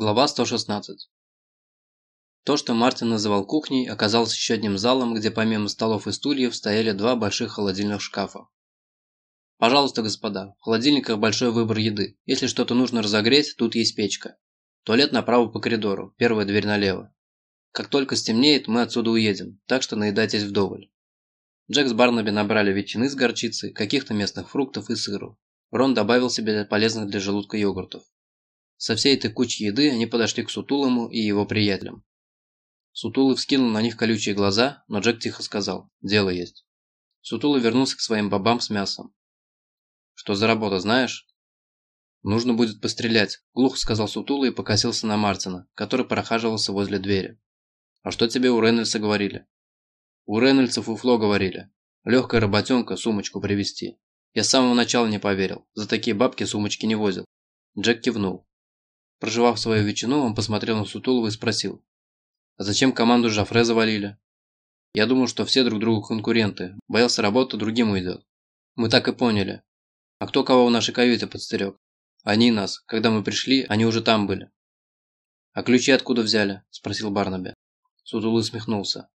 Глава 116 То, что Мартин называл кухней, оказалось еще одним залом, где помимо столов и стульев стояли два больших холодильных шкафа. «Пожалуйста, господа, в холодильниках большой выбор еды. Если что-то нужно разогреть, тут есть печка. Туалет направо по коридору, первая дверь налево. Как только стемнеет, мы отсюда уедем, так что наедайтесь вдоволь». Джек с Барнаби набрали ветчины с горчицей, каких-то местных фруктов и сыру. Рон добавил себе полезных для желудка йогуртов. Со всей этой кучей еды они подошли к Сутулому и его приятелям. Сутулый вскинул на них колючие глаза, но Джек тихо сказал «Дело есть». Сутулый вернулся к своим бобам с мясом. «Что за работа, знаешь?» «Нужно будет пострелять», – глухо сказал Сутулый и покосился на Мартина, который прохаживался возле двери. «А что тебе у Рейнольдса говорили?» «У Рейнольдса Фло говорили. Легкая работенка, сумочку привезти. Я с самого начала не поверил. За такие бабки сумочки не возил». Джек кивнул. Проживав свою ветчину, он посмотрел на Сутулова и спросил. «А зачем команду Жафре завалили?» «Я думал, что все друг другу конкуренты. Боялся, работа другим уйдет». «Мы так и поняли. А кто кого в нашей каюте подстерег?» «Они нас. Когда мы пришли, они уже там были». «А ключи откуда взяли?» – спросил Барнаби. Сутулый усмехнулся.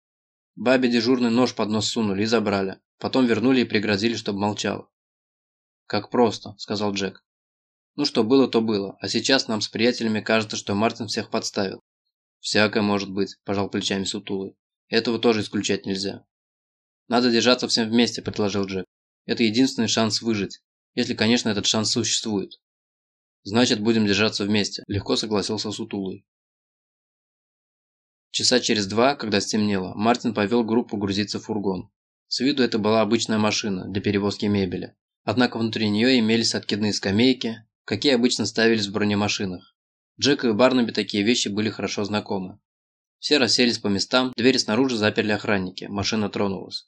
Бабе дежурный нож под нос сунули и забрали. Потом вернули и пригрозили, чтобы молчал. «Как просто», – сказал Джек. Ну что было, то было, а сейчас нам с приятелями кажется, что Мартин всех подставил. Всякое может быть, пожал плечами Сутулый. Этого тоже исключать нельзя. Надо держаться всем вместе, предложил Джек. Это единственный шанс выжить, если, конечно, этот шанс существует. Значит, будем держаться вместе, легко согласился Сутулый. Часа через два, когда стемнело, Мартин повел группу грузиться в фургон. С виду это была обычная машина для перевозки мебели. Однако внутри нее имелись откидные скамейки, какие обычно ставились в бронемашинах. Джеку и Барнаби такие вещи были хорошо знакомы. Все расселись по местам, двери снаружи заперли охранники, машина тронулась.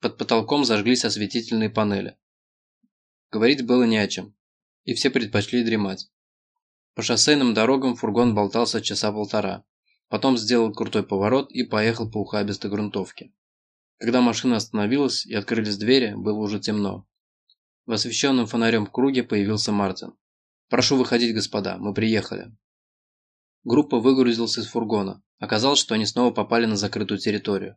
Под потолком зажглись осветительные панели. Говорить было не о чем, и все предпочли дремать. По шоссейным дорогам фургон болтался часа полтора, потом сделал крутой поворот и поехал по ухабистой грунтовке. Когда машина остановилась и открылись двери, было уже темно. В освещенном фонарем круге появился Мартин. «Прошу выходить, господа, мы приехали». Группа выгрузилась из фургона. Оказалось, что они снова попали на закрытую территорию.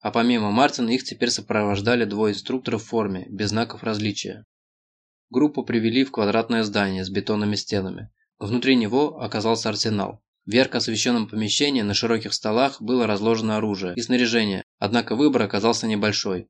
А помимо Мартина их теперь сопровождали двое инструкторов в форме, без знаков различия. Группу привели в квадратное здание с бетонными стенами. Внутри него оказался арсенал. В ярко освещенном помещении на широких столах было разложено оружие и снаряжение, однако выбор оказался небольшой.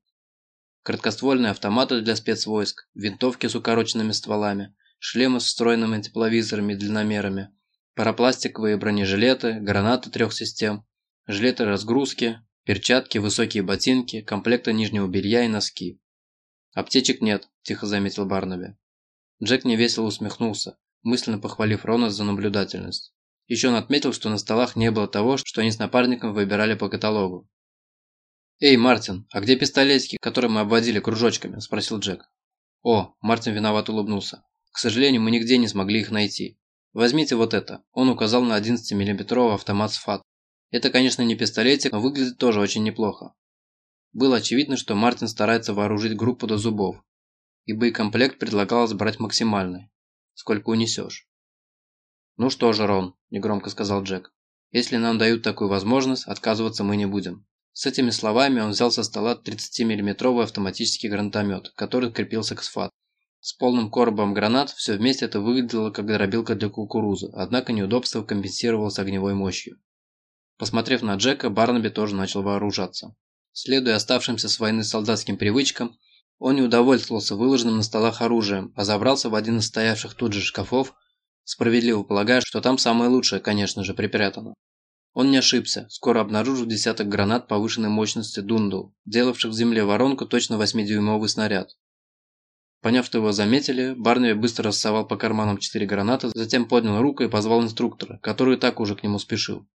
Краткоствольные автоматы для спецвойск, винтовки с укороченными стволами, шлемы с встроенными тепловизорами и длинномерами, парапластиковые бронежилеты, гранаты трех систем, жилеты разгрузки, перчатки, высокие ботинки, комплекты нижнего белья и носки. «Аптечек нет», – тихо заметил Барнаби. Джек невесело усмехнулся, мысленно похвалив Рона за наблюдательность. Еще он отметил, что на столах не было того, что они с напарником выбирали по каталогу. «Эй, Мартин, а где пистолетики, которые мы обводили кружочками?» – спросил Джек. «О», – Мартин виноват улыбнулся. К сожалению, мы нигде не смогли их найти. Возьмите вот это. Он указал на 11-миллиметровый автомат СФАТ. Это, конечно, не пистолетик, но выглядит тоже очень неплохо. Было очевидно, что Мартин старается вооружить группу до зубов. И боекомплект предлагалось брать максимальный. Сколько унесешь. «Ну что же, Рон», – негромко сказал Джек. «Если нам дают такую возможность, отказываться мы не будем». С этими словами он взял со стола 30-миллиметровый автоматический гранатомет, который крепился к СФАТ. С полным коробом гранат все вместе это выглядело как дробилка для кукурузы, однако неудобство компенсировалось огневой мощью. Посмотрев на Джека, Барнаби тоже начал вооружаться. Следуя оставшимся с войны солдатским привычкам, он не удовольствовался выложенным на столах оружием, а забрался в один из стоявших тут же шкафов, справедливо полагая, что там самое лучшее, конечно же, припрятано. Он не ошибся, скоро обнаружил десяток гранат повышенной мощности Дундул, делавших в земле воронку точно 8-дюймовый снаряд. Поняв, что его заметили, Барнаби быстро рассовал по карманам четыре гранаты, затем поднял руку и позвал инструктора, который так уже к нему спешил.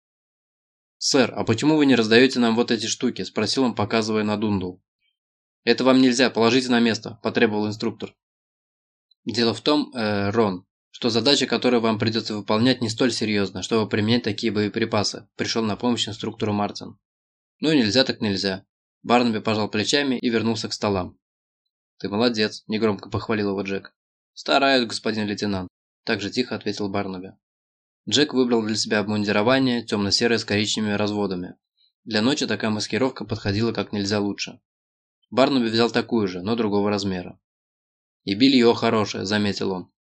«Сэр, а почему вы не раздаете нам вот эти штуки?» – спросил он, показывая на Дундул. «Это вам нельзя, положите на место», – потребовал инструктор. «Дело в том, э, Рон, что задача, которую вам придется выполнять, не столь серьезна, чтобы применять такие боеприпасы», – пришел на помощь инструктору Мартин. «Ну нельзя так нельзя». Барнаби пожал плечами и вернулся к столам. «Ты молодец», – негромко похвалил его Джек. «Стараюсь, господин лейтенант», – так же тихо ответил Барнаби. Джек выбрал для себя обмундирование темно-серое с коричневыми разводами. Для ночи такая маскировка подходила как нельзя лучше. Барнаби взял такую же, но другого размера. «И белье хорошее», – заметил он.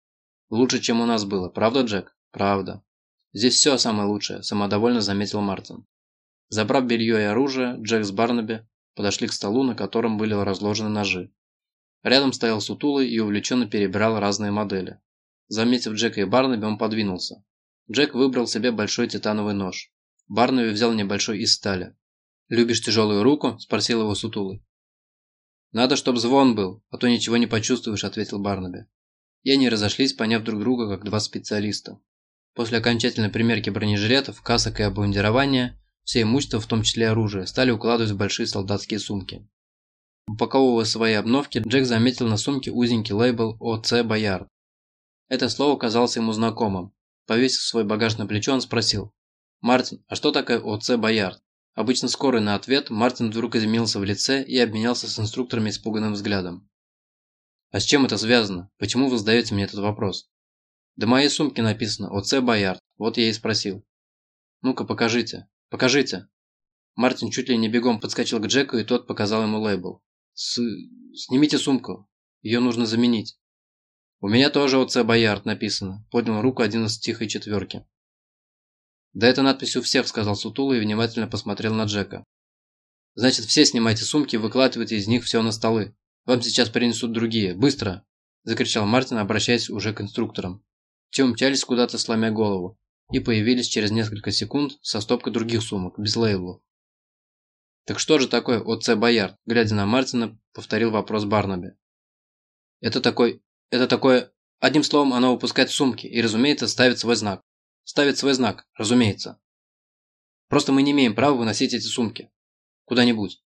«Лучше, чем у нас было, правда, Джек?» «Правда». «Здесь все самое лучшее», – самодовольно заметил Мартин. Забрав белье и оружие, Джек с Барнаби подошли к столу, на котором были разложены ножи. Рядом стоял сутулый и увлеченно перебирал разные модели. Заметив Джека и Барнаби, он подвинулся. Джек выбрал себе большой титановый нож. Барнаби взял небольшой из стали. «Любишь тяжелую руку?» – спросил его сутулый. «Надо, чтоб звон был, а то ничего не почувствуешь», – ответил Барнаби. И они разошлись, поняв друг друга как два специалиста. После окончательной примерки бронежилетов, касок и обмундирования, все имущество, в том числе оружие, стали укладывать в большие солдатские сумки. Упаковывая свои обновки, Джек заметил на сумке узенький лейбл «ОЦ Боярд». Это слово казалось ему знакомым. Повесив свой багаж на плечо, он спросил. «Мартин, а что такое ОЦ Боярд?» Обычно скорый на ответ, Мартин вдруг изменился в лице и обменялся с инструкторами испуганным взглядом. «А с чем это связано? Почему вы задаете мне этот вопрос?» «Да моей сумке написано «ОЦ Боярд», вот я и спросил». «Ну-ка, покажите. Покажите». Мартин чуть ли не бегом подскочил к Джеку, и тот показал ему лейбл. С... «Снимите сумку. Ее нужно заменить». «У меня тоже ОЦ Боярд написано», – поднял руку один из тихой четверки. «Да это надпись у всех», – сказал Сутула и внимательно посмотрел на Джека. «Значит, все снимайте сумки и выкладывайте из них все на столы. Вам сейчас принесут другие. Быстро!» – закричал Мартин, обращаясь уже к инструкторам. Те умчались куда-то, сломя голову, и появились через несколько секунд со стопкой других сумок, без лейблов. «Так что же такое ОЦ Боярд?» – глядя на Мартина, повторил вопрос Барнаби. «Это такой... это такое... Одним словом, оно выпускает сумки и, разумеется, ставит свой знак ставит свой знак, разумеется. Просто мы не имеем права выносить эти сумки. Куда-нибудь.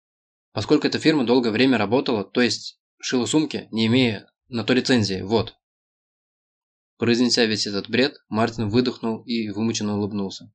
Поскольку эта фирма долгое время работала, то есть шила сумки, не имея на то лицензии, вот. Произнеся весь этот бред, Мартин выдохнул и вымученно улыбнулся.